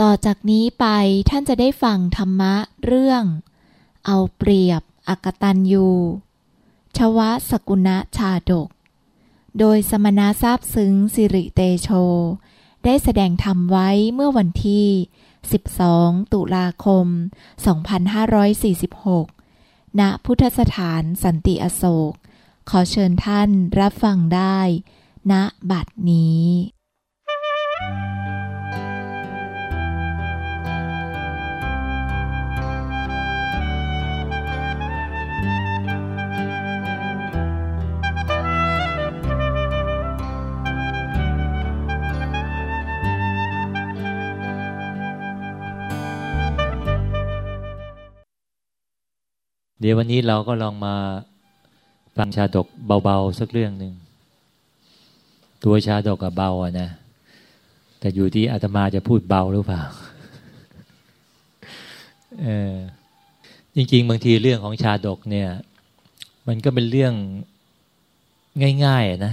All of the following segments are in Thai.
ต่อจากนี้ไปท่านจะได้ฟังธรรมะเรื่อง เอาเปรียบอักตันยูชวะสกุณะชาดก โดยสมณะทราบซึ้งสิริเตโช ได้แสดงธรรมไว้เมื่อวันที่ 12 ตุลาคม 2546 ณ พุทธสถานสันติอโศก ขอเชิญท่านรับฟังได้ ณบัดนี้ ดี๋ยววันนี้เราก็ลองมาฟังชาดกเบาๆสักเรื่องหนึ่งตัวชาดกกับเบาอะนะ แต่อยู่ที่อาตมาจะพูดเบาหรือเปล่าเออจริงๆ บางทีเรื่องของชาดกเนี่ย มันก็เป็นเรื่องง่ายๆนะ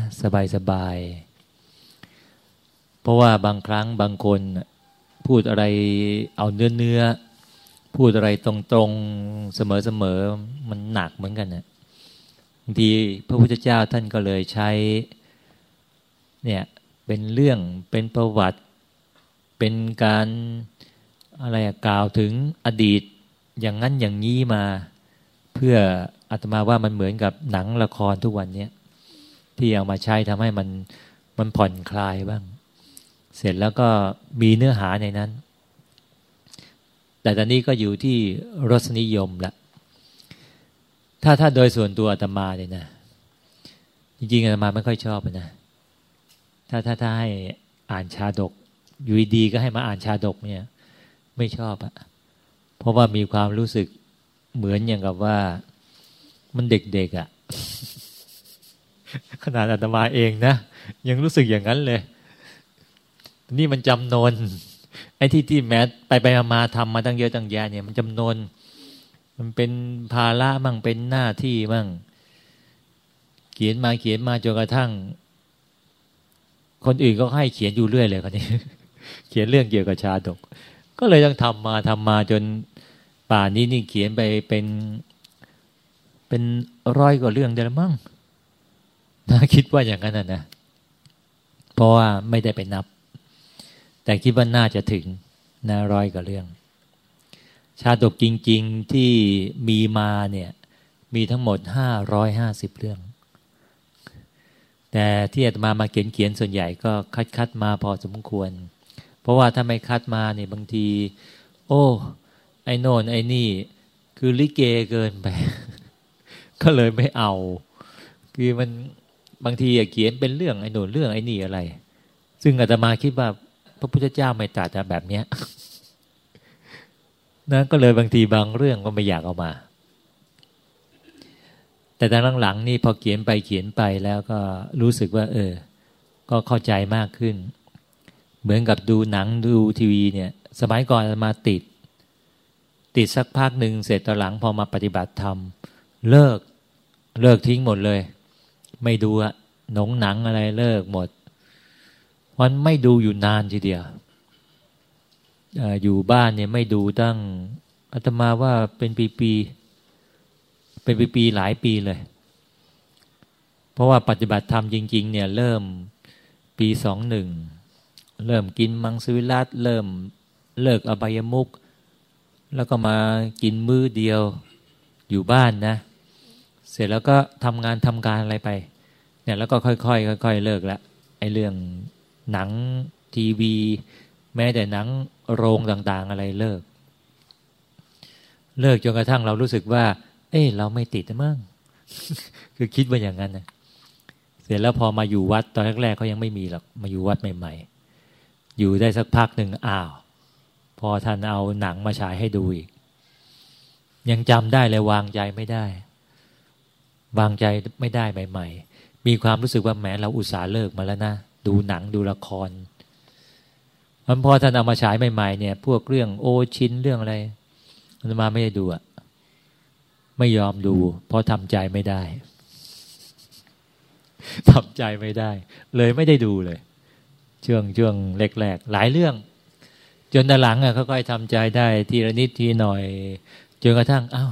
สบายๆเพราะว่าบางครั้งบางคนพูดอะไรเอาเนื้อเนื้อ พูดอะไรตรงๆเสมอๆมันหนักเหมือนกันนะบางทีพระพุทธเจ้าท่านก็เลยใช้เนี่ยเป็นเรื่องเป็นประวัติ เป็นการอะไรกล่าวถึงอดีตอย่างนั้นอย่างนี้มา เพื่ออาตมาว่ามันเหมือนกับหนังละครทุกวันนี้ที่เอามาใช้ทำให้มันมันผ่อนคลายบ้าง เสร็จแล้วก็มีเนื้อหาในนั้น แต่ตอนนี้ก็อยู่ที่รสนิยมละถ้าถ้าโดยส่วนตัวอาตมาเนี่ยนะ จริงๆอาตมาไม่ค่อยชอบนะถ้าถ้าถ้าให้อ่านชาดก อยู่ดีก็ให้มาอ่านชาดกเนี่ย ไม่ชอบอะเพราะว่ามีความรู้สึกเหมือนอย่างกับว่ามันเด็กๆอะขนาดอาตมาเองนะยังรู้สึกอย่างนั้นเลย นี่มันจำนน อ้ที่ที่แม้ไปไปมาทำมาตั้งเยอะตั้งแยะเนี่ยมันจำนวน มันเป็นภาระมั่งเป็นหน้าที่มั่ง เขียนมาเขียนมาจนกระทั่ง คนอื่นก็ให้เขียนอยู่เรื่อยเลยคนนี้ เขียนเรื่องเกี่ยวกับชาดก ก็เลยต้องทำมาทำมาจนป่านนี้นี่เขียนไปเป็น เป็นร้อยกว่าเรื่องเดียวมั้งน่าคิดว่าอย่างนั้นนะเพราะว่าไม่ได้ไปนับ แต่คิดว่าน่าจะถึงนะร้อยกว่าเรื่อง ชาดกจริง ๆที่มีมาเนี่ยมีทั้งหมดห้าร้อยห้าสิบเรื่อง แต่ที่อาตมามาเขียนเขียนส่วนใหญ่ก็คัดคัดมาพอสมควร เพราะว่าถ้าไม่คัดมาเนี่ยบางที โอ้ ไอ้โน่นไอ้นี่ คือลิเกเกินไป ก็เลยไม่เอา คือมันบางทีเขียนเป็นเรื่องไอ้โน่นเรื่องไอ้นี่อะไร ซึ่งอาตมาคิดว่า ระพุทธเจ้าไม่ตรัสแบบเนี้ยนะก็เลยบางทีบางเรื่องก็ไม่อยากเอามา แต่ตอนหลังๆนี่พอเขียนไปเขียนไปแล้วก็รู้สึกว่า เออ ก็เข้าใจมากขึ้น เหมือนกับดูหนังดูทีวีเนี่ย สมัยก่อนมาติด ติดสักพักหนึ่งเสร็จตอนหลังพอมาปฏิบัติธรรม เลิกเลิกทิ้งหมดเลย ไม่ดูอะหนงหนังอะไรเลิกหมด มันไม่ดูอยู่นานทีเดียวอยู่บ้านเนี่ยไม่ดูตั้งอาตมาว่าเป็นปีๆเป็นปีๆหลายปีเลย เพราะว่าปฏิบัติธรรมจริง ๆ เนี่ย เริ่มปีสองหนึ่งเริ่มกินมังสวิรัตเริ่มเลิกอบายมุก แล้วก็มากินมื้อเดียวอยู่บ้านนะ เสร็จแล้วก็ทำงานทำการอะไรไป เนี่ยแล้วก็ค่อยๆค่อยๆเลิกละไอ้เรื่อง หนังทีวี แม้แต่หนังโรงต่างๆ อะไรเลิก เลิกจนกระทั่งเรารู้สึกว่า เอ้เราไม่ติดมั้งคือคิดว่าอย่างนั้นนะเสร็จแล้วพอมาอยู่วัดตอนแรกๆเขายังไม่มีหรอกมาอยู่วัดใหม่ ๆ อยู่ได้สักพักหนึ่งอ้าว พอท่านเอาหนังมาฉายให้ดูอีก ยังจำได้เลยวางใจไม่ได้ วางใจไม่ได้ใหม่ ๆ มีความรู้สึกว่าแม้เราอุตส่าห์เลิกมาแล้วนะ ดูหนังดูละครมันพอท่านเอามาฉายใหม่ๆเนี่ย พวกเรื่องโอชินเรื่องอะไรมันมาไม่ได้ดูอะไม่ยอมดู เพราะทำใจไม่ได้ทำใจไม่ได้ เลยไม่ได้ดูเลยช่วงช่วงแรกๆหลายเรื่อง จนหลังอะค่อยๆทำใจได้ทีละนิดทีหน่อยจนกระทั่งอ้าว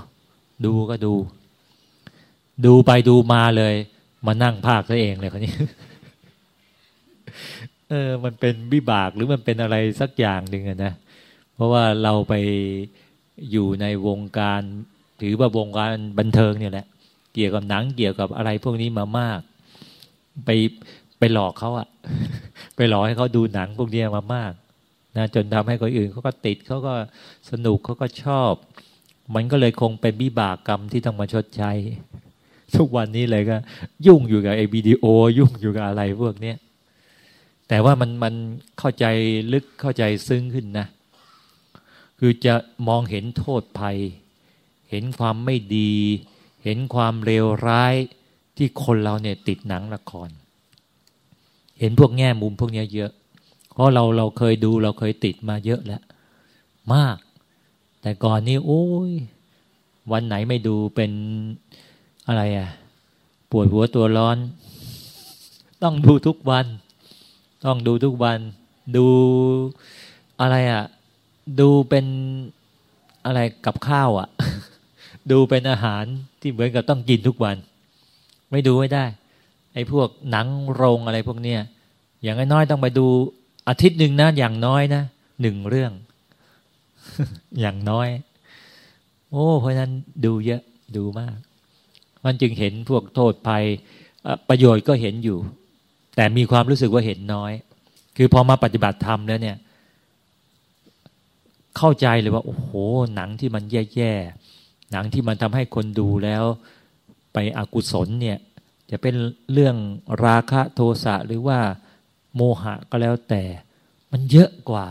ดูก็ดู ดูไปดูมาเลย มานั่งภาคซะเองเลยคนนี้ เออ มันเป็นวิบากหรือมันเป็นอะไรสักอย่างหนึ่งนะ เพราะว่าเราไปอยู่ในวงการถือว่าวงการบันเทิงเนี่ยแหละ เกี่ยวกับหนังเกี่ยวกับอะไรพวกนี้มามาก ไปไปหลอกเขาอะไปหลอกให้เขาดูหนังพวกนี้มามากนะจนทำให้คนอื่นเขาก็ติดเขาก็สนุกเขาก็ชอบ มันก็เลยคงเป็นวิบากกรรมที่ต้องมาชดใช้ ทุกวันนี้เลยก็ ยุ่งอยู่กับไอ้วิดีโอ ยุ่งอยู่กับอะไรพวกเนี้ย แต่ว่ามันมันเข้าใจลึกเข้าใจซึ้งขึ้นนะ คือจะมองเห็นโทษภัย เห็นความไม่ดี เห็นความเลวร้ายที่คนเราเนี่ยติดหนังละคร เห็นพวกแง่มุมพวกนี้เยอะ เพราะเราเราเคยดูเราเคยติดมาเยอะแล้ว มาก แต่ก่อนนี้โอ้ยวันไหนไม่ดูเป็นอะไรอะปวดหัวตัวร้อน ต้องดูทุกวัน ต้องดูทุกวัน ดูอะไรอะดูเป็นอะไรกับข้าวอะ ดูเป็นอาหารที่เหมือนกับต้องกินทุกวัน ไม่ดูไม่ได้ไอ้พวกหนังโรงอะไรพวกเนี้ยอย่างน้อยต้องไปดูอาทิตย์หนึ่งนะอย่างน้อยนะหนึ่งเรื่อง อย่างน้อย โอ้เพราะนั้นดูเยอะดูมาก มันจึงเห็นพวกโทษภัยประโยชน์ก็เห็นอยู่ แต่มีความรู้สึกว่าเห็นน้อย คือพอมาปฏิบัติธรรมแล้วเนี่ย เข้าใจเลยว่าโอ้โห หนังที่มันแย่ๆหนังที่มันทำให้คนดูแล้ว ไปอกุศลเนี่ย จะเป็นเรื่องราคะโทสะหรือว่าโมหะก็แล้วแต่มันเยอะกว่า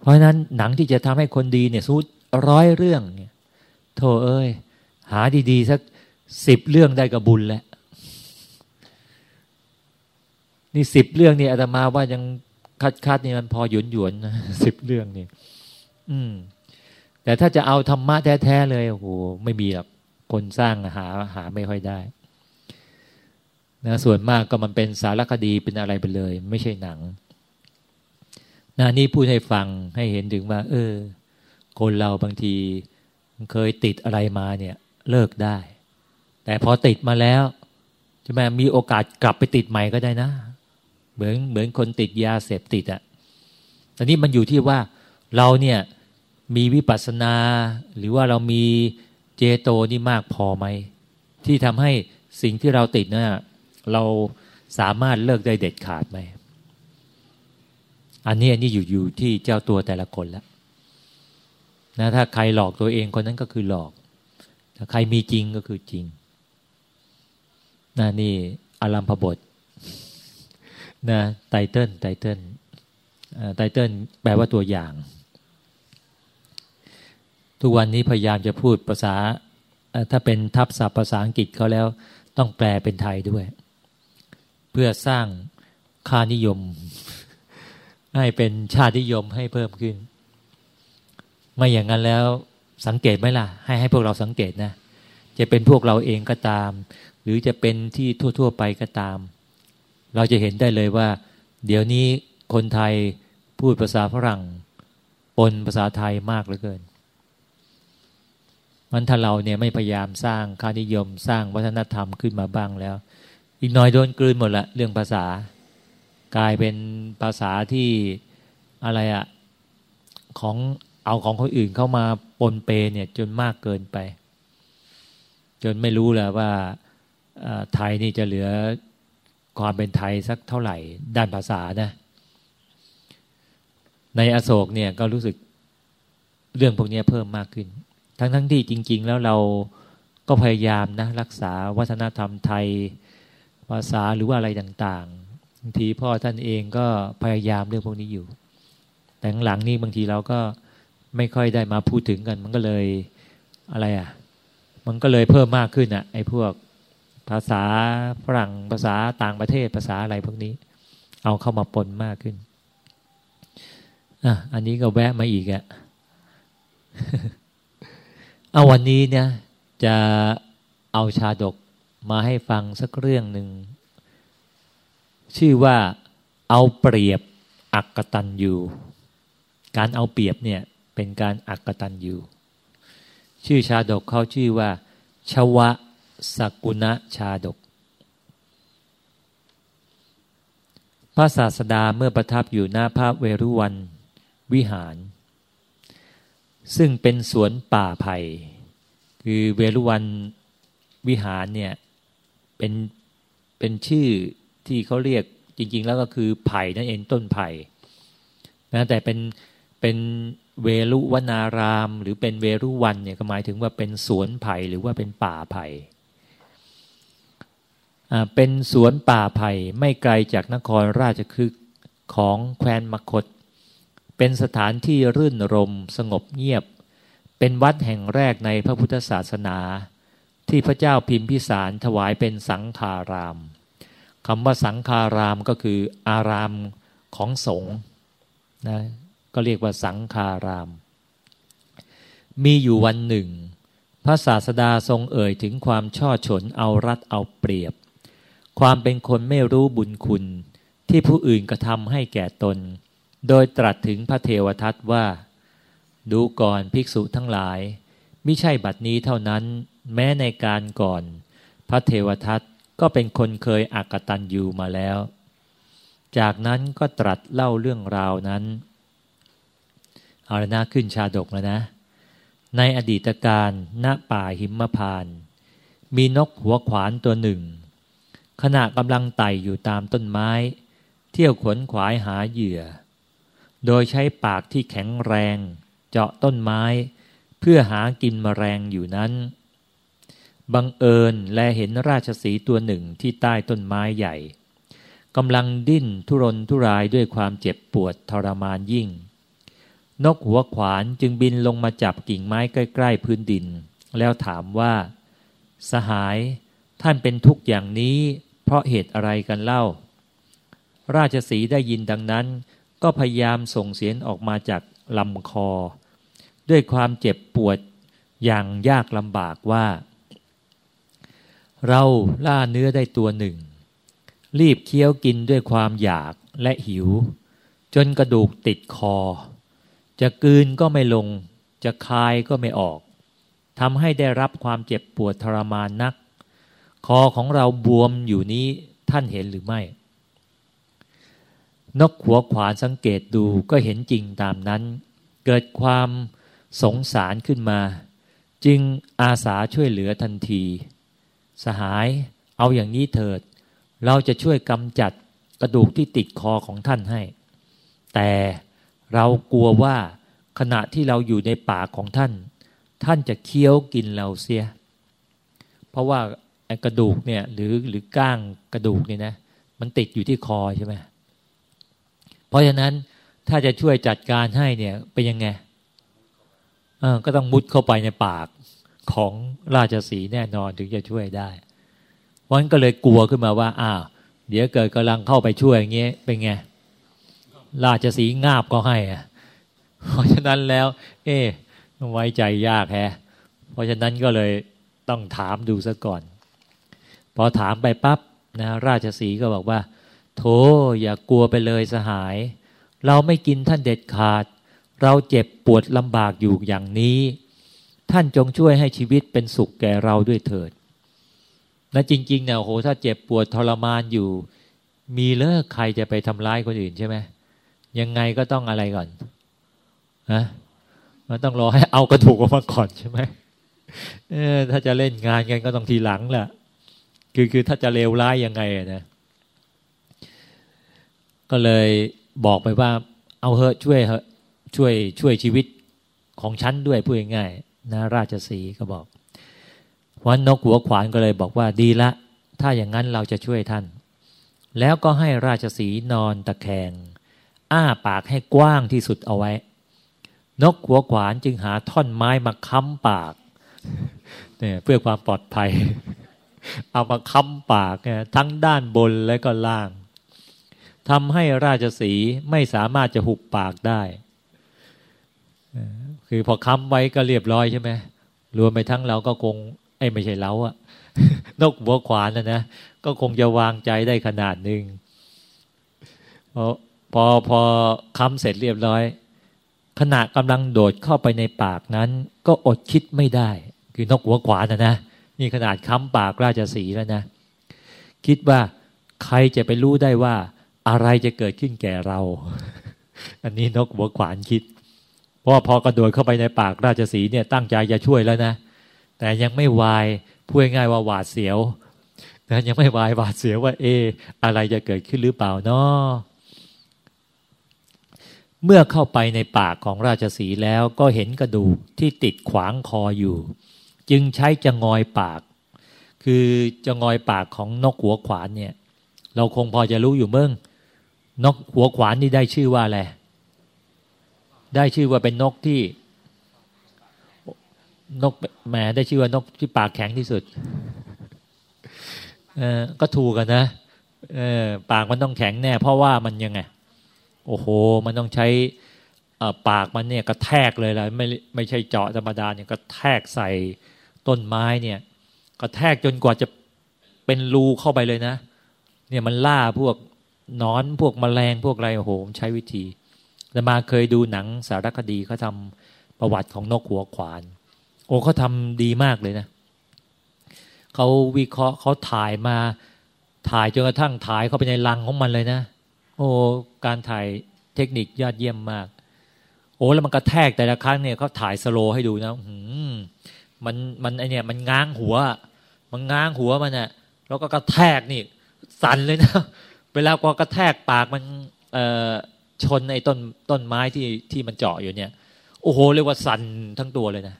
เพราะฉะนั้นหนังที่จะทำให้คนดีเนี่ยสู้ร้อยเรื่องเนี่ยโธ่เอ้ย หาดีๆ สักสิบเรื่องได้กับบุญแล้ว นี่สิบเรื่องนี่อาตมาว่ายังคัดคัดนี่มันพอหยวนหยวนนะสิบเรื่องนี่อืม แต่ถ้าจะเอาธรรมะแท้ๆเลยโอ้โหไม่มีหรอกคนสร้างหาหาไม่ค่อยได้นะส่วนมากก็มันเป็นสารคดีเป็นอะไรไปเลย ไม่ใช่หนังนะนี่พูดให้ฟังให้เห็นถึงว่า เออ คนเราบางทีเคยติดอะไรมาเนี่ย เลิกได้ แต่พอติดมาแล้วใช่ไหมมีโอกาสกลับไปติดใหม่ก็ได้นะ เหมือนเหมือนคนติดยาเสพติดอะ่ะแต่นี้มันอยู่ที่ว่าเราเนี่ยมีวิปัสสนา หรือว่าเรามีเจโตนี่มากพอไหม ที่ทำให้สิ่งที่เราติดเนี่ยเราสามารถเลิกได้เด็ดขาดไหม อันนี้อันนี้อยู่อยู่ที่เจ้าตัวแต่ละคนแล้วนะถ้าใครหลอกตัวเองคนนั้นก็คือหลอก ถ้าใครมีจริงก็คือจริงนะนี่อารัมพบท นะไตเติลไตเติลไตเติลแปลว่าตัวอย่าง ทุกวันนี้พยายามจะพูดภาษา ถ้าเป็นทับศัพท์ภาษาอังกฤษเขาแล้วต้องแปลเป็นไทยด้วย เพื่อสร้างค่านิยม ให้เป็นชาตินิยมให้เพิ่มขึ้น ไม่อย่างนั้นแล้วสังเกตไหมล่ะ ให้ให้พวกเราสังเกตนะ จะเป็นพวกเราเองก็ตาม หรือจะเป็นที่ทั่ว ๆ ไปก็ตาม เราจะเห็นได้เลยว่า เดี๋ยวนี้คนไทยพูดภาษาฝรั่งปนภาษาไทยมากเหลือเกิน มันถ้าเราเนี่ยไม่พยายามสร้างค่านิยมสร้างวัฒนธรรมขึ้นมาบ้างแล้ว อีกน่อยโดนกลืนหมดละเรื่องภาษากลายเป็นภาษาที่อะไรอะของเอาของคนอื่นเข้ามาปนเปเนี่ยจนมากเกินไป จนไม่รู้แล้วว่าไทยนี่จะเหลือ ความเป็นไทยสักเท่าไหร่ด้านภาษานะในอโศกเนี่ยก็รู้สึกเรื่องพวกนี้เพิ่มมากขึ้น ทั้งทั้งที่จริง ๆ แล้วเราก็พยายามนะรักษาวัฒนธรรมไทยภาษาหรือว่าอะไรต่างๆบางทีพ่อท่านเองก็พยายามเรื่องพวกนี้อยู่ แต่หลังนี้บางทีเราก็ไม่ค่อยได้มาพูดถึงกัน มันก็เลยอะไรอะ มันก็เลยเพิ่มมากขึ้นอะไอ้พวก ภาษาฝรั่งภาษาต่างประเทศภาษาอะไรพวกนี้ เอาเข้ามาปนมากขึ้นอะอันนี้ก็แวะมาอีกอะเอาวันนี้เนี่ยจะเอาชาดกมาให้ฟังสักเรื่องหนึ่ง ชื่อว่าเอาเปรียบอักตันยูการเอาเปรียบเนี่ยเป็นการอักตันยูชื่อชาดกเขาชื่อว่าชวะ สกุณชาดก พระศาสดาเมื่อประทับอยู่หน้าพระเวรุวันวิหาร ซึ่งเป็นสวนป่าไผ่คือเวรุวันวิหารเนี่ยเป็นเป็นชื่อที่เขาเรียกจริง ๆ แล้วก็คือไผ่นั่นเองต้นไผ่นะแต่เป็นเป็นเวรุวนาราม หรือเป็นเวรุวันเนี่ยก็หมายถึงว่าเป็นสวนไผ่หรือว่าเป็นป่าไผ่ เป็นสวนป่าไผ่ไม่ไกลจากนครราชคฤห์ของแคว้นมคต เป็นสถานที่รื่นรมสงบเงียบ เป็นวัดแห่งแรกในพระพุทธศาสนา ที่พระเจ้าพิมพิสารถวายเป็นสังฆารามคำว่าสังฆารามก็คืออารามของสงฆ์นะก็เรียกว่าสังฆาราม มีอยู่วันหนึ่ง พระศาสดาทรงเอ่ยถึงความช่อฉนเอารัดเอาเปรียบ ความเป็นคนไม่รู้บุญคุณ ที่ผู้อื่นกระทำให้แก่ตน โดยตรัสถึงพระเทวทัตว่า ดูก่อนภิกษุทั้งหลายม่ใช่บัดนี้เท่านั้น แม้ในการก่อน พระเทวทัตก็เป็นคนเคยอักตันยูมาแล้ว จากนั้นก็ตรัสเล่าเรื่องราวนั้นเอาละนะขึ้นชาดกแล้วนะ ในอดีตการณป่าหิมพาน มีนกหัวขวานตัวหนึ่ง ขณะกำลังไต่อยู่ตามต้นไม้ เที่ยวขวนขวายหาเหยื่อ โดยใช้ปากที่แข็งแรง เจาะต้นไม้ เพื่อหากินมแมลงอยู่นั้น บังเอิญแลเห็นราชสีตัวหนึ่งที่ใต้ต้นไม้ใหญ่กำลังดิ้นทุรนทุรายด้วยความเจ็บปวดทรมานยิ่ง นกหัวขวานจึงบินลงมาจับกิ่งไม้ใกล้ๆพื้นดิน แล้วถามว่า สหายท่านเป็นทุกข์อย่างนี้ เพราะเหตุอะไรกันเล่า ราชสีได้ยินดังนั้น ก็พยายามส่งเสียงออกมาจากลำคอ ด้วยความเจ็บปวดอย่างยากลำบากว่า เราล่าเนื้อได้ตัวหนึ่ง รีบเคี้ยวกินด้วยความอยากและหิว จนกระดูกติดคอ จะกืนก็ไม่ลง จะคายก็ไม่ออกทำให้ได้รับความเจ็บปวดทรมานนัก คอของเราบวมอยู่นี้ท่านเห็นหรือไม่ นกหัวขวานสังเกตดูก็เห็นจริงตามนั้น เกิดความสงสารขึ้นมา จึงอาสาช่วยเหลือทันที สหายเอาอย่างนี้เถิด เราจะช่วยกำจัดกระดูกที่ติดคอของท่านให้ แต่เรากลัวว่าขณะที่เราอยู่ในปากของท่าน ท่านจะเคี้ยวกินเราเสีย เพราะว่า กระดูกเนี่ย หรือหรือก้างกระดูกเนี่ยนะมันติดอยู่ที่คอใช่ไหมเพราะฉะนั้นถ้าจะช่วยจัดการให้เนี่ยเป็นยังไงก็ต้องมุดเข้าไปในปากของราชสีแน่นอนถึงจะช่วยได้เพราะนั้นก็เลยกลัวขึ้นมาว่า อ้าว เดี๋ยวเกิดกำลังเข้าไปช่วยอย่างเงี้ยเป็นไง ราชสีงาบก็ให้อะเพราะฉะนั้นแล้ว เอ๊ไว้ใจยากแฮะ เพราะฉะนั้นก็เลยต้องถามดูซะก่อน พอถามไปปับ๊บนะราชสีก็บอกว่าโธอย่ากลัวไปเลยสหาย เราไม่กินท่านเด็ดขาด เราเจ็บปวดลำบากอยู่อย่างนี้ ท่านจงช่วยให้ชีวิตเป็นสุขแก่เราด้วยเถิดและจริงๆเนี่ยโหถ้าเจ็บปวดทรมานอยู่ มีเลิกใครจะไปทำร้ายคนอื่นใช่ไหมยังไงก็ต้องอะไรก่อนนะมันต้องรอให้เอากระดูกออกมาก่อนใช่ไหมเออถ้าจะเล่นงานกันก็ต้องทีหลังแหละ คือคือถ้าจะเลวร้ายยังไงนะ ก็เลยบอกไปว่า เอาเถอะช่วยเถอะช่วยช่วยชีวิตของฉันด้วยพูดง่ายๆนะราชสีก็บอกวันนกหัวขวานก็เลยบอกว่าดีละ ถ้าอย่างนั้นเราจะช่วยท่าน แล้วก็ให้ราชสีนอนตะแคง อ้าปากให้กว้างที่สุดเอาไว้ นกหัวขวานจึงหาท่อนไม้มาค้ำปากเนี่ยเพื่อความปลอดภัย เอามาค้ำปากทั้งด้านบนและก็ล่างทำให้ราชสีไม่สามารถจะหุบปากได้ คือพอค้ำไว้ก็เรียบร้อยใช่ไหมรวมไปทั้งเราก็คงไอ้ไม่ใช่เราอะนกหัวขวานนะนะก็คงจะวางใจได้ขนาดหนึ่งพราะพอพอค้ำเสร็จเรียบร้อย ขณะกำลังโดดเข้าไปในปากนั้น ก็อดคิดไม่ได้ คือนกหัวขวานนะนะ นี่ขนาดค้ำปากราชสีแล้วนะ คิดว่าใครจะไปรู้ได้ว่า อะไรจะเกิดขึ้นแก่เรา อันนี้นกหัวขวานคิด เพราะพอกระโดดเข้าไปในปากราชสีเนี่ยตั้งใจจะช่วยแล้วนะ แต่ยังไม่วายพูดง่ายว่าหวาดเสียวนะยังไม่วายหวาดเสียวว่า เอ อะไรจะเกิดขึ้นหรือเปล่านาะเมื่อเข้าไปในปากของราชสีแล้วก็เห็นกระดูกที่ติดขวางคออยู่ จึงใช้จะงอยปาก คือจะงอยปากของนกหัวขวานเนี่ย เราคงพอจะรู้อยู่เมื่งนกหัวขวานนี่ได้ชื่อว่าอะไรได้ชื่อว่าเป็นนกที่ นกแหมได้ชื่อว่านกที่ปากแข็งที่สุดเออก็ถูกกันนะเออปากมันต้องแข็งแน่ เพราะว่ามันยังไงโอ้โห มันต้องใช้ปากมันเนี่ยกระแทกเลยละไม่ไม่ใช่เจาะธรรมดาเนี่ยกระแทกใส่ ต้นไม้เนี่ยกระแทกจนกว่าจะเป็นรูเข้าไปเลยนะ เนี่ยมันล่าพวกนอนพวกมแมลงพวกอะไรโอ้ใช้วิธีแต่มาเคยดูหนังสารคดีเขาทำประวัติของนกหัวขวาน โอ้เขาทำดีมากเลยนะเขาวิเคราะห์เขาถ่ายมาถ่ายจนกระทั่งถ่ายเข้าไปในรังของมันเลยนะ โอ้การถ่ายเทคนิคยอดเยี่ยมมาก โอ้แล้วมันกระแทกแต่ละครั้งเนี่ยเขาถ่ายสโลให้ดูนะหืม มันมันไอเนี่ยมันง้างหัว มันง้างหัวมันเนี่ยแล้วก็กระแทกนี่ สั่นเลยนะเวลาพอกระแทกปากมันเอ่อชนในต้นต้นไม้ที่ที่มันเจาะอยู่เนี่ย โอ้โหเรียกว่าสั่นทั้งตัวเลยนะ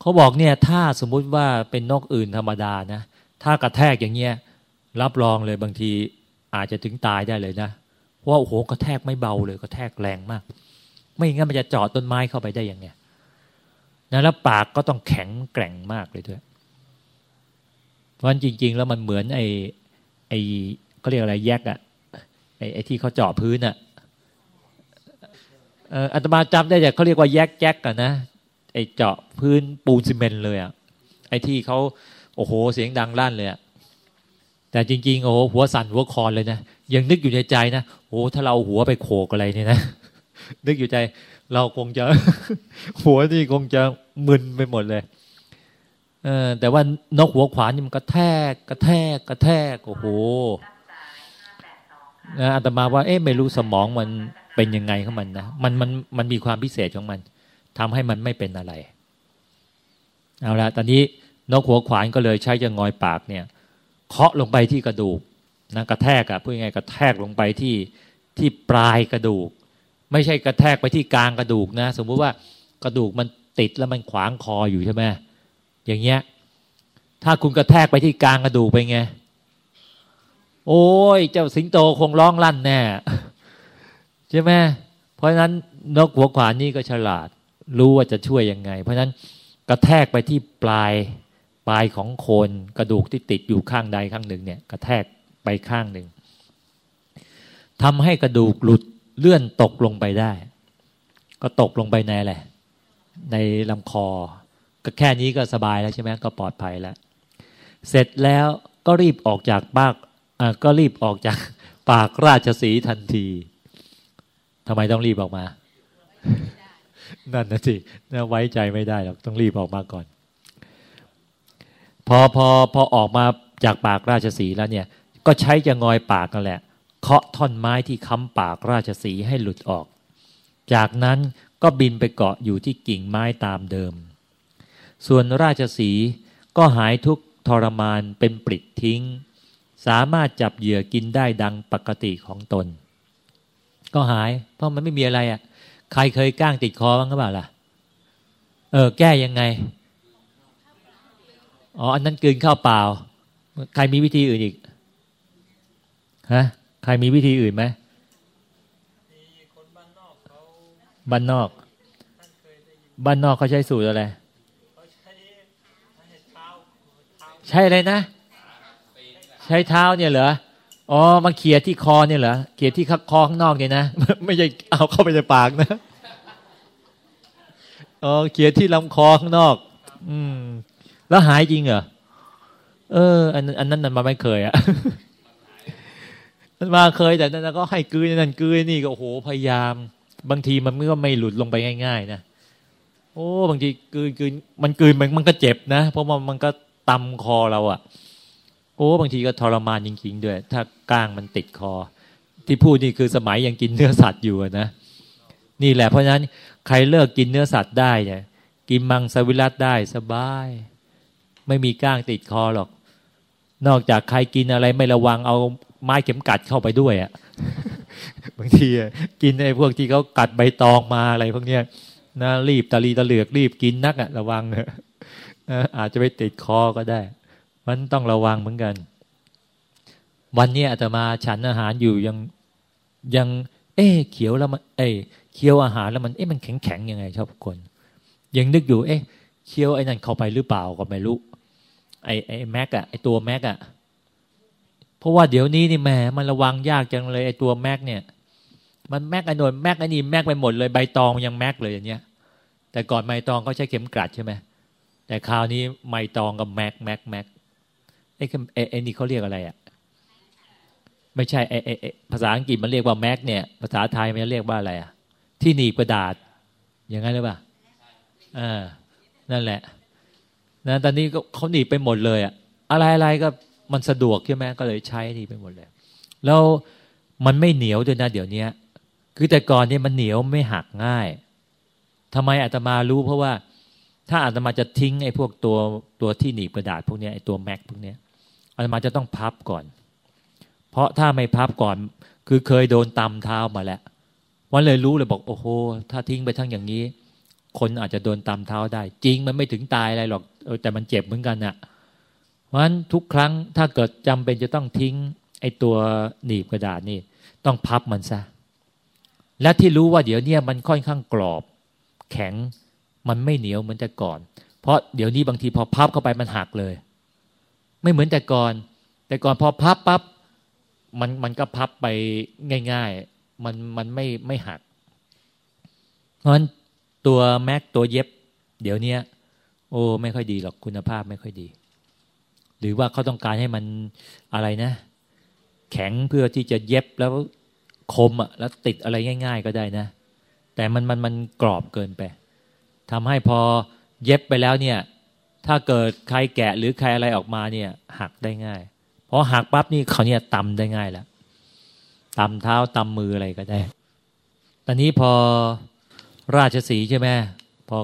เขาบอกเนี่ย ถ้าสมมุติว่าเป็นนกอื่นธรรมดานะถ้ากระแทกอย่างเงี้ยรับรองเลยบางทีอาจจะถึงตายได้เลยนะเพราะว่าโอ้โหกระแทกไม่เบาเลยกระแทกแรงมาก ไม่งั้นมันจะเจาะต้นไม้เข้าไปได้ยังไง นะแล้วปากก็ต้องแข็งแกร่งมากเลยด้วย เพราะฉะนั้นจริง ๆ แล้วมันเหมือนไอ้ไอ้เขาเรียกอะไรแยกอะไอ้ไอ้ที่เขาเจาะพื้นอะอัตมาจำได้แต่เขาเรียกว่าแยกแยกกันนะไอ้เจาะพื้นปูนซีเมนต์เลยอะไอ้ที่เขาโอ้โห เสียงดังลั่นเลยอะแต่จริง ๆ โอ้หัวสั่นหัวคอนเลยนะยังนึกอยู่ในใจนะโอ้ถ้าเราหัวไปโขกอะไรเนี่ยนะนึกอยู่ใจ เราคงจะหัวนี่คงจะมึนไปหมดเลยเออแต่ว่านกหัวขวานนี่มันกระแทกกระแทกกระแทกโอ้โหนะอาตมาว่าเอ๊ะไม่รู้สมองมันเป็นยังไงของมันนะมันมันมันมีความพิเศษของมันทำให้มันไม่เป็นอะไรเอาละตอนนี้นกหัวขวานก็เลยใช้จะงอยปากเนี่ย เคาะลงไปที่กระดูกนะกระแทกอะพูดง่ายกระแทกลงไปที่ที่ปลายกระดูก ไม่ใช่กระแทกไปที่กลางกระดูกนะ สมมุติว่ากระดูกมันติดแล้วมันขวางคออยู่ใช่ไหมอย่างเงี้ย ถ้าคุณกระแทกไปที่กลางกระดูกไปไง โอ้ย เจ้าสิงโตคงร้องลั่นแน่ใช่ไหมเพราะฉะนั้นนกหัวขวานนี่ก็ฉลาด รู้ว่าจะช่วยยังไง เพราะฉะนั้นกระแทกไปที่ปลายปลายของโคนกระดูกที่ติดอยู่ข้างใดข้างหนึ่งเนี่ย กระแทกไปข้างหนึ่งทำให้กระดูกหลุด เลื่อนตกลงไปได้ ก็ตกลงไปในอะไรในลำคอ ก็แค่นี้ก็สบายแล้วใช่ไหมก็ปลอดภัยแล้ว เสร็จแล้วก็รีบออกจากปากก็รีบออกจากปากราชสีทันทีทำไมต้องรีบออกมา นั่นนะสิไว้ใจไม่ได้หรอกต้องรีบออกมาก่อน พอพอพอออกมาจากปากราชสีแล้วเนี่ย ก็ใช้จะงอยปากกันแหละ เคาะท่อนไม้ที่ค้ำปากราชสีให้หลุดออก จากนั้นก็บินไปเกาะอยู่ที่กิ่งไม้ตามเดิม ส่วนราชสีก็หายทุกทรมานเป็นปลิดทิ้ง สามารถจับเหยื่อกินได้ดังปกติของตน ก็หายเพราะมันไม่มีอะไรอะ่ะ ใครเคยก้างติดคอบ้างหรือเปล่าล่ะ เออ แก้ยังไง อ๋อ อันนั้นกินข้าวเปล่า ใครมีวิธีอื่นอีก ฮะ ใครมีวิธีอื่นไหมบ้านนอก บ้านนอกเขาใช้สูตรอะไรใช่เลยนะ ใช้เท้าเนี่ยเหรออ๋อมาเขี่ยที่คอเนี่ยเหรอเขี่ยที่คอข้างนอกเนี่ยนะไม่ใช่เอาเข้าไปในปากนะอ๋อเขี่ยที่ลำคอข้างนอก อืม แล้วหายจริงเหรอเออ อันอันนั้นมันไม่เคยอะ มันมาเคยแต่นั้นก็ให้กืนนั่นกืนนี่ก็โอ้โหพยายาม บางทีมันก็ไม่หลุดลงไปง่าย ๆ นะโอ้บางทีกืนกืนมันกืนมันมันก็เจ็บนะ เพราะมันมันก็ตำคอเราอะ่ะโอ้บางทีก็ทรมานจริง ๆ ด้วย ถ้าก้างมันติดคอ ที่พูดนี่คือสมัยยังกินเนื้อสัตว์อยู่นะนี่แหละเพราะฉะนั้นใครเลิกกินเนื้อสัตว์ได้เนี่ยกินมังสวิรัตได้สบาย ไม่มีก้างติดคอหรอก นอกจากใครกินอะไรไม่ระวังเอา ไม้เข็มกัดเข้าไปด้วยอะ่ะบางทีกินไอ้พวกที่เขากัดใบตองมาอะไรพวกเนี้ยนะรีบตะลีตะเหลือกรีบกินนักอะระวังอะอาจจะไปติดคอก็ได้ มันต้องระวังเหมือนกัน วันนี้อาตมาฉันอาหารอยู่ยังยัง เอ๊เขียวแล้วมันเอ๊เคี้ยวอาหารแล้วมันเอ๊ะมันแข็งแข็งยังไงชอบคน ยังนึกอยู่ เอ๊ะเคี้ยวไอ้นั่นเข้าไปหรือเปล่าก็ไม่รู้ไอ้ไอ้แม็กอะไอ้ตัวแม็กอะ เพราะว่าเดี๋ยวนี้นี่แหมมันระวังยากจังเลยไอ้ตัวแม็กเนี่ย มันแม็กไอ้นนแม็กไอ้นี่แม็กไปหมดเลยใบตองยังแม็กเลยอย่างเงี้ย แต่ก่อนใบตองเขาใช้เข็มกลัดใช่ไหมแต่คราวนี้ใบตองกับแม็กแม็กแม็กไอ้ไอ้นี่เขาเรียกอะไรอะไม่ใช่ไอ้ไอ้ภาษาอังกฤษมันเรียกว่าแม็กเนี่ย ภาษาไทยมันเรียกว่าอะไรอะที่หนีบกระดาษ อย่างนั้นหรือเปล่าอ่านั่นแหละนะตอนนี้ก็เขาหนีไปหมดเลยอะอะไรอะไรก็ มันสะดวกใช่ไหมก็เลยใช้นี่ไปหมดเลยแล้วมันไม่เหนียวด้วยนะเดี๋ยวนี้คือแต่ก่อนเนี่ยมันเหนียวไม่หักง่ายทำไมอาตมารู้เพราะว่า ถ้าอาตมาจะทิ้งไอ้พวกตัวตัวที่หนีบกระดาษพวกนี้ไอ้ตัวแม็กพวกนี้อาตมาจะต้องพับก่อน เพราะถ้าไม่พับก่อน คือเคยโดนตำเท้ามาแล้ววันเลยรู้เลยบอกโอ้โหถ้าทิ้งไปทั้งอย่างนี้ คนอาจจะโดนตำเท้าได้ จริงมันไม่ถึงตายอะไรหรอกแต่มันเจ็บเหมือนกันอะ่ะ ราะฉะนั้นทุกครั้งถ้าเกิดจำเป็นจะต้องทิ้งไอ้ตัวหนีบกระดาษนี่ต้องพับมันซะ และที่รู้ว่าเดี๋ยวนี้มันค่อนข้างกรอบ แข็งมันไม่เหนียวเหมือนแต่ก่อน เพราะเดี๋ยวนี้บางทีพอพับเข้าไปมันหักเลย ไม่เหมือนแต่ก่อน แต่ก่อนพอพับปับ๊บมันมันก็พับไปง่าย ๆ มันมันไม่ไม่หัก เพราะฉะนั้นตัวแม็กตัวเย็บ เดี๋ยวนี้โอ้ไม่ค่อยดีหรอกคุณภาพไม่ค่อยดี หรือว่าเขาต้องการให้มันอะไรนะ แข็งเพื่อที่จะเย็บแล้วคมอะแล้วติดอะไรง่าย ๆ ก็ได้นะ แต่มันมันมันกรอบเกินไปทำให้พอเย็บไปแล้วเนี่ย ถ้าเกิดใครแกะหรือใครอะไรออกมาเนี่ย หักได้ง่ายพอหักปั๊บนี่เขาเนี่ยตำได้ง่ายแล้วตำเท้าตำมืออะไรก็ได้ ตอนนี้พอราชสีใช่ไหมพอ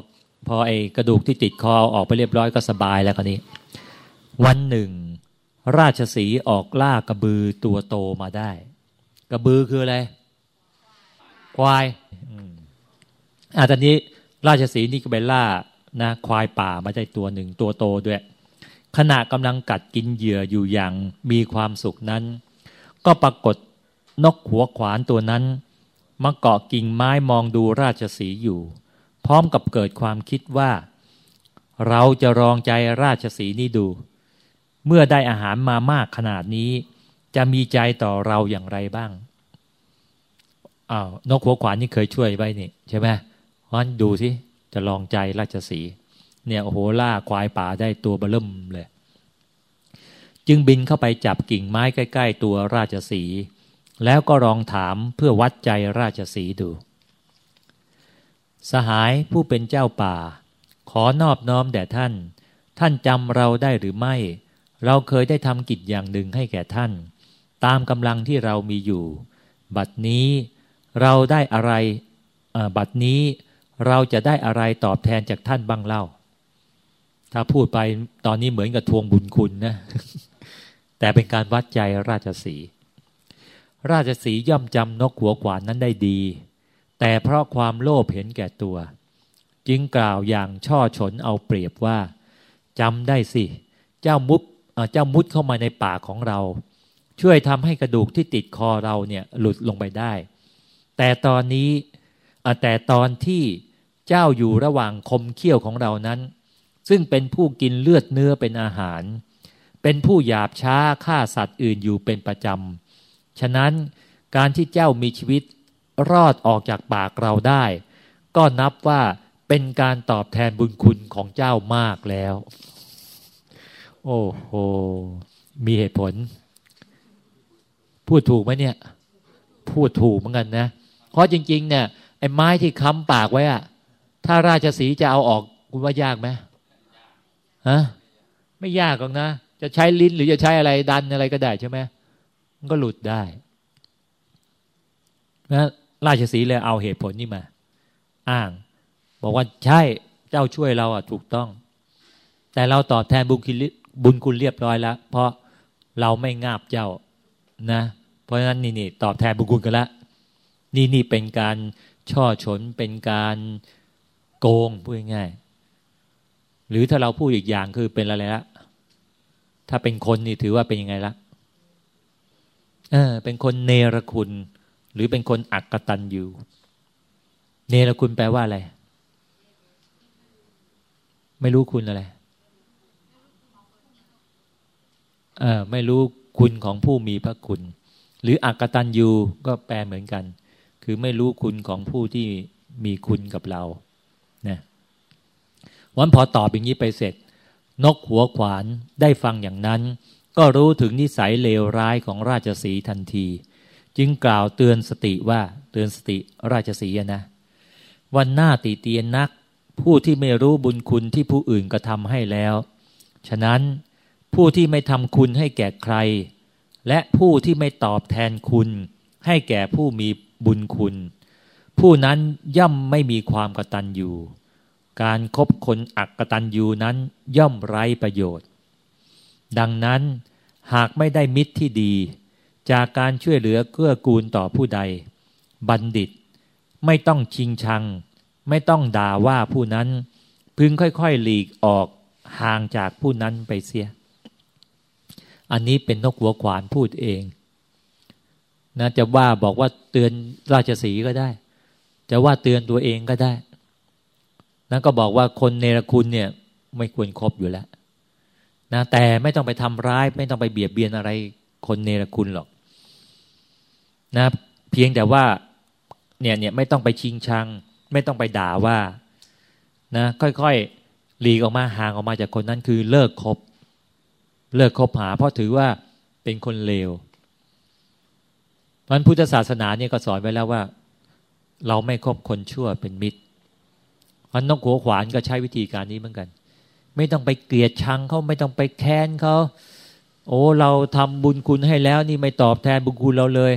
พอไอกระดูกที่ติดคอออกไปเรียบร้อยก็สบายแล้วคนนี้ วันหนึ่ง ราชสีออกล่ากระบือตัวโตมาได้ กระบือคืออะไร ควายอ่าตอนนี้ราชสีนี่ก็ไปล่านะควายป่ามาได้ตัวหนึ่งตัวโตด้วย ขณะกำลังกัดกินเหยื่ออยู่อย่างมีความสุขนั้น ก็ปรากฏนกหัวขวานตัวนั้นมาเกาะกิ่งไม้มองดูราชสีอยู่ พร้อมกับเกิดความคิดว่า เราจะรองใจราชสีนี่ดู เมื่อได้อาหารมามากขนาดนี้ จะมีใจต่อเราอย่างไรบ้างอ้าวนกหัวขวานนี่เคยช่วยไว้นี่ใช่ไหมเพราะดูสิจะลองใจราชสีเนี่ยโอ้โหล่าควายป่าได้ตัวเบลิ่มเลย จึงบินเข้าไปจับกิ่งไม้ใกล้ ๆ ตัวราชสี แล้วก็ลองถามเพื่อวัดใจราชสีดู สหายผู้เป็นเจ้าป่า ขอนอบน้อมแด่ท่าน ท่านจำเราได้หรือไม่ เราเคยได้ทำกิจอย่างหนึ่งให้แก่ท่าน ตามกำลังที่เรามีอยู่ บัดนี้เราได้อะไรบัดนี้เราจะได้อะไรตอบแทนจากท่านบ้างเล่า ถ้าพูดไปตอนนี้เหมือนกับทวงบุญคุณนะ แต่เป็นการวัดใจราชสี ราชสีย่อมจำนกหัวขวานนั้นได้ดี แต่เพราะความโลภเห็นแก่ตัว จึงกล่าวอย่างช่อฉนเอาเปรียบว่าจำได้สิ เจ้ามุด เจ้ามุดเข้ามาในป่าของเรา ช่วยทำให้กระดูกที่ติดคอเราเนี่ยหลุดลงไปได้ แต่ตอนนี้แต่ตอนที่เจ้าอยู่ระหว่างคมเขี้ยวของเรานั้น ซึ่งเป็นผู้กินเลือดเนื้อเป็นอาหาร เป็นผู้หยาบช้าฆ่าสัตว์อื่นอยู่เป็นประจำฉะนั้นการที่เจ้ามีชีวิตรอดออกจากปากเราได้ ก็นับว่าเป็นการตอบแทนบุญคุณของเจ้ามากแล้ว โอ้โห มีเหตุผล พูดถูกไหมเนี่ย พูดถูกเหมือนกันนะ เพราะจริง ๆ เนี่ยไอ้ไม้ที่ค้ำปากไว้อะถ้าราชสีจะเอาออกคุณว่ายากไหมฮะไม่ยากหรอกนะ จะใช้ลิ้นหรือจะใช้อะไรดันอะไรก็ได้ใช่ไหมมันก็หลุดได้นะราชสีเลยเอาเหตุผลนี่มา อ้าง บอกว่าใช่เจ้าช่วยเราอะถูกต้อง แต่เราตอบแทนบุญคุณ บุญคุณเรียบร้อยแล้ว เพราะเราไม่งาบเจ้านะ เพราะฉะนั้นนี่นี่ตอบแทนบุญคุณกันละนี่นี่เป็นการช่อฉนเป็นการโกงพูดง่ายหรือถ้าเราพูดอีกอย่างคือเป็นอะไรละถ้าเป็นคนนี่ถือว่าเป็นยังไงละเออเป็นคนเนรคุณ หรือเป็นคนอักตันอยู่ เนรคุณแปลว่าอะไร ไม่รู้คุณอะไรเออ ไม่รู้คุณของผู้มีพระคุณ หรืออักตันยูก็แปลเหมือนกัน คือไม่รู้คุณของผู้ที่มีคุณกับเรานะวันพอตอบอย่างนี้ไปเสร็จ นกหัวขวานได้ฟังอย่างนั้น ก็รู้ถึงนิสัยเลวร้ายของราชสีทันที จึงกล่าวเตือนสติว่าเตือนสติราชสีนะ วันหน้าตีเตียนนัก ผู้ที่ไม่รู้บุญคุณที่ผู้อื่นกระทำให้แล้ว ฉะนั้น ผู้ที่ไม่ทำคุณให้แก่ใคร และผู้ที่ไม่ตอบแทนคุณ ให้แก่ผู้มีบุญคุณ ผู้นั้นย่อมไม่มีความกตัญญูการครบคนอักกตันยูนั้นย่อมไร้ประโยชน์ ดังนั้นหากไม่ได้มิตรที่ดี จากการช่วยเหลือเกื้อกูลต่อผู้ใด บัณฑิต ไม่ต้องชิงชัง ไม่ต้องด่าว่าผู้นั้น พึงค่อยๆหลีกออกห่างจากผู้นั้นไปเสีย อันนี้เป็นนกหัวขวานพูดเองนะจะว่าบอกว่าเตือนราชสีก็ได้ จะว่าเตือนตัวเองก็ได้นั้นก็บอกว่าคนเนรคุณเนี่ย ไม่ควรครบอยู่แล้วนะแต่ไม่ต้องไปทำร้าย ไม่ต้องไปเบียดเบียนอะไร คนเนรคุณหรอกนะเพียงแต่ว่าเนี่ยเนี่ยไม่ต้องไปชิงชัง ไม่ต้องไปด่าว่านะค่อยๆหลีกออกมาห่างออกมาจากคนนั้นคือเลิกคบ เลิกคบหา เพราะถือว่าเป็นคนเลวมันพุทธศาสนาเนี่ยก็สอนไว้แล้วว่า เราไม่คบคนชั่วเป็นมิตรมันนกหัวขวานก็ใช้วิธีการนี้เหมือนกัน ไม่ต้องไปเกลียดชังเขาไม่ต้องไปแค้นเขาโอ้เราทำบุญคุณให้แล้ว นี่ไม่ตอบแทนบุญคุณเราเลย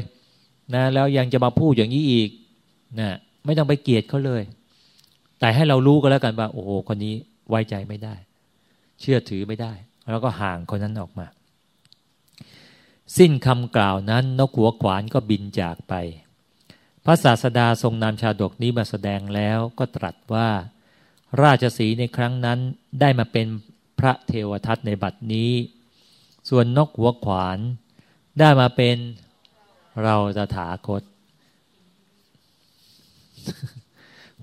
นะ แล้วยังจะมาพูดอย่างนี้อีกนะไม่ต้องไปเกลียดเขาเลย แต่ให้เรารู้ก็แล้วกันว่า โอ้โหคนนี้ไว้ใจไม่ได้ เชื่อถือไม่ได้ แล้วก็ห่างคนนั้นออกมา สิ้นคำกล่าวนั้นนกหัวขวานก็บินจากไป พระศาสดาทรงนำชาดกนี้มาแสดงแล้วก็ตรัสว่า ราชสีในครั้งนั้นได้มาเป็นพระเทวทัตในบัดนี้ ส่วนนกหัวขวาน ได้มาเป็นเราตถาคต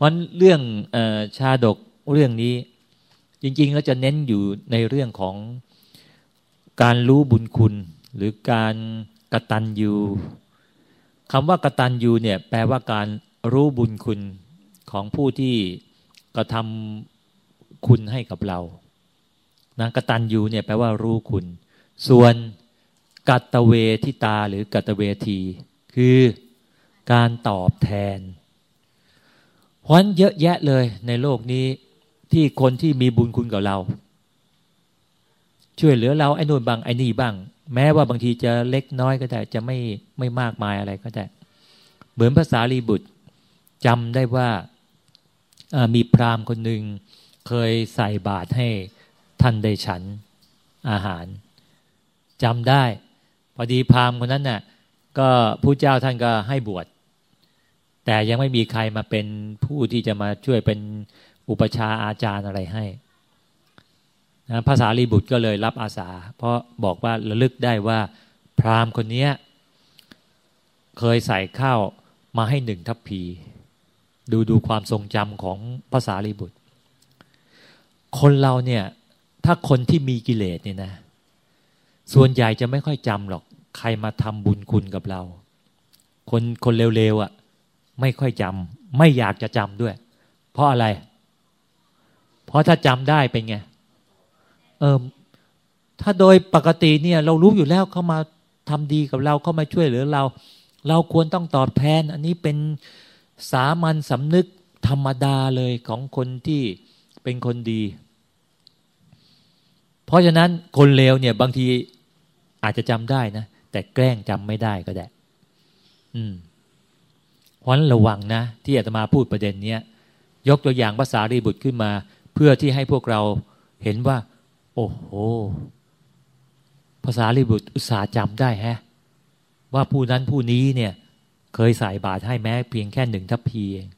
วันเรื่องอชาดกเรื่องนี้ จริงๆ แล้วจะเน้นอยู่ในเรื่องของการรู้บุญคุณ หรือการกระตันยูคำว่ากระตัญญูเนี่ยแปลว่าการรู้บุญคุณของผู้ที่กระทำคุณให้กับเรานะกตัญญูเนี่ยแปลว่ารู้คุณ ส่วนกัตเวทิตาหรือกัตเวที คือการตอบแทนเพราะเยอะแยะเลยในโลกนี้ ที่คนที่มีบุญคุณกับเรา ช่วยเหลือเราไอ้นู่นบ้างไอ้นี่บ้าง แม้ว่าบางทีจะเล็กน้อยก็ได้จะไม่ไม่มากมายอะไรก็ได้ เหมือนภาษาลีบุตรจำได้ว่ามีพราหมณ์คนหนึ่งเคยใส่บาตรให้ท่านได้ฉันอาหารจำได้ พอดีพราหมณ์คนนั้นน่ะ ก็ผู้เจ้าท่านก็ให้บวชแต่ยังไม่มีใครมาเป็นผู้ที่จะมาช่วยเป็น อุปชาอาจารย์อะไรให้นะภาษาลีบุตรก็เลยรับอาสา เพราะบอกว่าระลึกได้ว่า พราหมณ์คนนี้เคยใส่ข้าวมาให้หนึ่งทัพพี ดูดูความทรงจำของภาษาลีบุตร คนเราเนี่ยถ้าคนที่มีกิเลสเนี่ยนะ ส่วนใหญ่จะไม่ค่อยจำหรอก ใครมาทำบุญคุณกับเรา คนคนเร็วๆอะ่ะ ไม่ค่อยจำไม่อยากจะจำด้วย เพราะอะไร เพราะถ้าจำได้เป็นไง เออถ้าโดยปกติเนี่ย เรารู้อยู่แล้วเขามาทำดีกับเราเขามาช่วยเหลือเรา เราควรต้องตอบแทน อันนี้เป็นสามัญสำนึกธรรมดาเลยของคนที่เป็นคนดี เพราะฉะนั้นคนเลวเนี่ยบางทีอาจจะจำได้นะ แต่แกล้งจำไม่ได้ก็ได้ อืมเพราะนั้นระวังนะ ที่อาตมาพูดประเด็นเนี้ยยกตัวอย่างภาษารีบุตรขึ้นมา เพื่อที่ให้พวกเราเห็นว่า โอ้โห ภาษารีบุตรอุตสาหจำได้แฮะ ว่าผู้นั้นผู้นี้เนี่ย เคยใส่บาตรให้แม้เพียงแค่หนึ่งทัพพีเอง